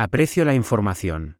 Aprecio la información.